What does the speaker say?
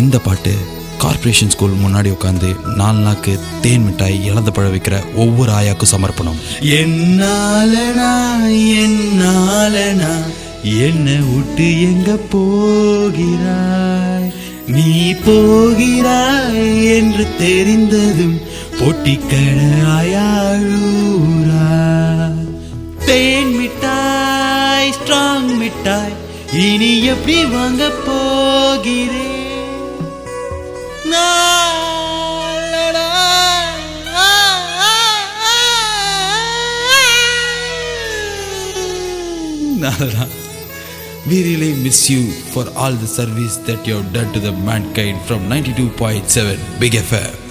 இந்த பாட்டு corporation school முன்னாடி உட்காந்து நாலு நாக்கு தேன் மிட்டாய் இழந்த பழ வைக்கிற ஒவ்வொரு ஆயாக்கும் சமர்ப்பணம். என்னாலனா என்னாலனா என்ன விட்டு எங்க போகிறாய்? நீ போகிறாய் என்று தெரிந்ததும் பொட்டிக்கட ஆயாழூரா தேன் மிட்டாய் ஸ்ட்ராங் மிட்டாய் இனி எப்படி வாங்க போகிறேன்? Narada, we really miss you for all the service that you have done to the mankind from 92.7 Big Affair.